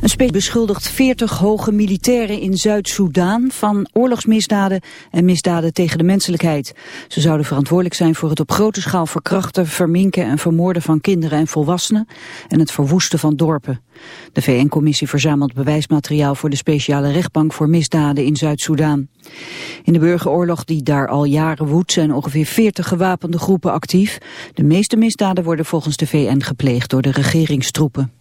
Een speler beschuldigt 40 hoge militairen in Zuid-Soedan van oorlogsmisdaden en misdaden tegen de menselijkheid. Ze zouden verantwoordelijk zijn voor het op grote schaal verkrachten, verminken en vermoorden van kinderen en volwassenen en het verwoesten van dorpen. De VN-commissie verzamelt bewijsmateriaal voor de speciale rechtbank voor misdaden in Zuid-Soedan. In de burgeroorlog die daar al jaren woedt zijn ongeveer 40 gewapende groepen actief. De meeste misdaden worden volgens de VN gepleegd door de regeringstroepen.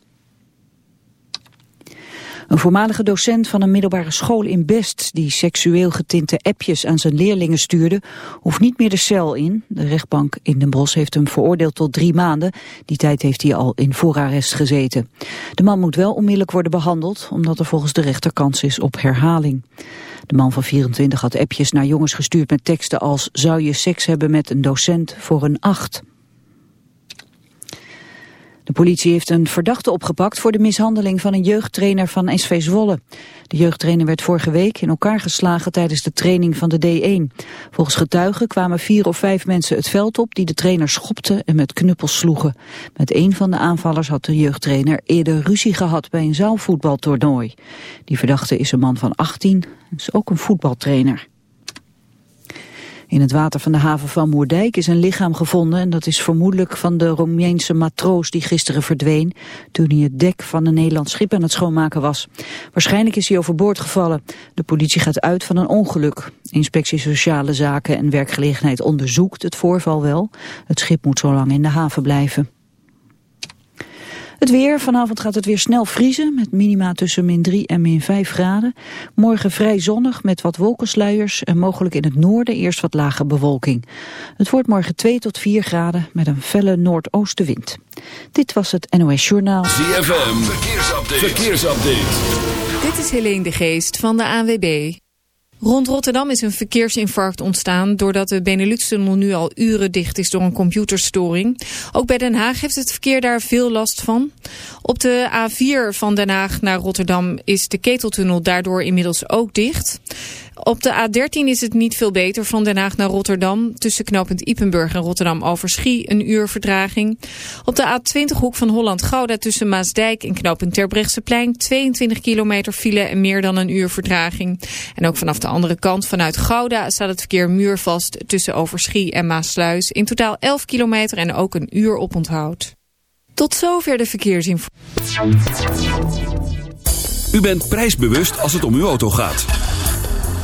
Een voormalige docent van een middelbare school in Best... die seksueel getinte appjes aan zijn leerlingen stuurde... hoeft niet meer de cel in. De rechtbank in Den Bosch heeft hem veroordeeld tot drie maanden. Die tijd heeft hij al in voorarrest gezeten. De man moet wel onmiddellijk worden behandeld... omdat er volgens de rechter kans is op herhaling. De man van 24 had appjes naar jongens gestuurd met teksten als... zou je seks hebben met een docent voor een acht... De politie heeft een verdachte opgepakt voor de mishandeling van een jeugdtrainer van SV Zwolle. De jeugdtrainer werd vorige week in elkaar geslagen tijdens de training van de D1. Volgens getuigen kwamen vier of vijf mensen het veld op die de trainer schopten en met knuppels sloegen. Met een van de aanvallers had de jeugdtrainer eerder ruzie gehad bij een zaalvoetbaltoernooi. Die verdachte is een man van 18, is ook een voetbaltrainer. In het water van de haven van Moerdijk is een lichaam gevonden... en dat is vermoedelijk van de Romeinse matroos die gisteren verdween... toen hij het dek van een Nederlands schip aan het schoonmaken was. Waarschijnlijk is hij overboord gevallen. De politie gaat uit van een ongeluk. Inspectie Sociale Zaken en Werkgelegenheid onderzoekt het voorval wel. Het schip moet zo lang in de haven blijven. Het weer, vanavond gaat het weer snel vriezen met minima tussen min 3 en min 5 graden. Morgen vrij zonnig met wat wolkensluiers en mogelijk in het noorden eerst wat lage bewolking. Het wordt morgen 2 tot 4 graden met een felle noordoostenwind. Dit was het NOS Journaal. ZFM, verkeersupdate. verkeersupdate. Dit is Helene de Geest van de ANWB. Rond Rotterdam is een verkeersinfarct ontstaan doordat de Benelux-tunnel nu al uren dicht is door een computerstoring. Ook bij Den Haag heeft het verkeer daar veel last van. Op de A4 van Den Haag naar Rotterdam is de keteltunnel daardoor inmiddels ook dicht. Op de A13 is het niet veel beter van Den Haag naar Rotterdam. Tussen knooppunt Ipenburg en Rotterdam Overschie een uur verdraging. Op de A20 hoek van Holland-Gouda tussen Maasdijk en knooppunt Terbrechtseplein 22 kilometer file en meer dan een uur verdraging. En ook vanaf de andere kant vanuit Gouda staat het verkeer muurvast tussen Overschie en Maasluis. In totaal 11 kilometer en ook een uur op onthoud. Tot zover de verkeersinformatie. U bent prijsbewust als het om uw auto gaat.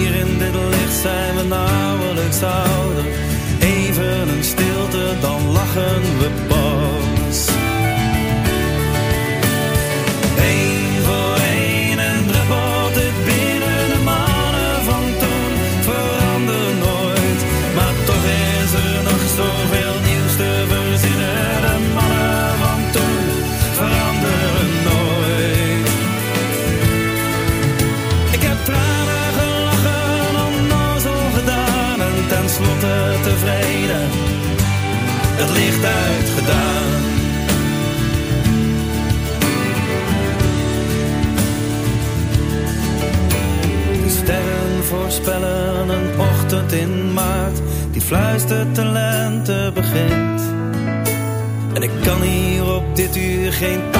Hier in dit licht zijn we nauwelijks ouder. Even een stilte, dan lachen we pas. Eén voor één en druppelt het binnen de mannen van toen. Verander nooit, maar toch is er nog zoveel geen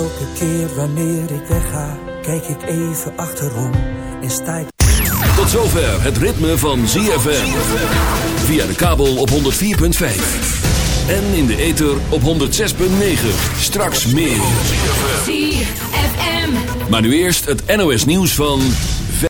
Elke keer wanneer ik wegga, kijk ik even achterom en sta ik... Tot zover het ritme van ZFM. Via de kabel op 104.5. En in de ether op 106.9. Straks meer. ZFM. Maar nu eerst het NOS nieuws van...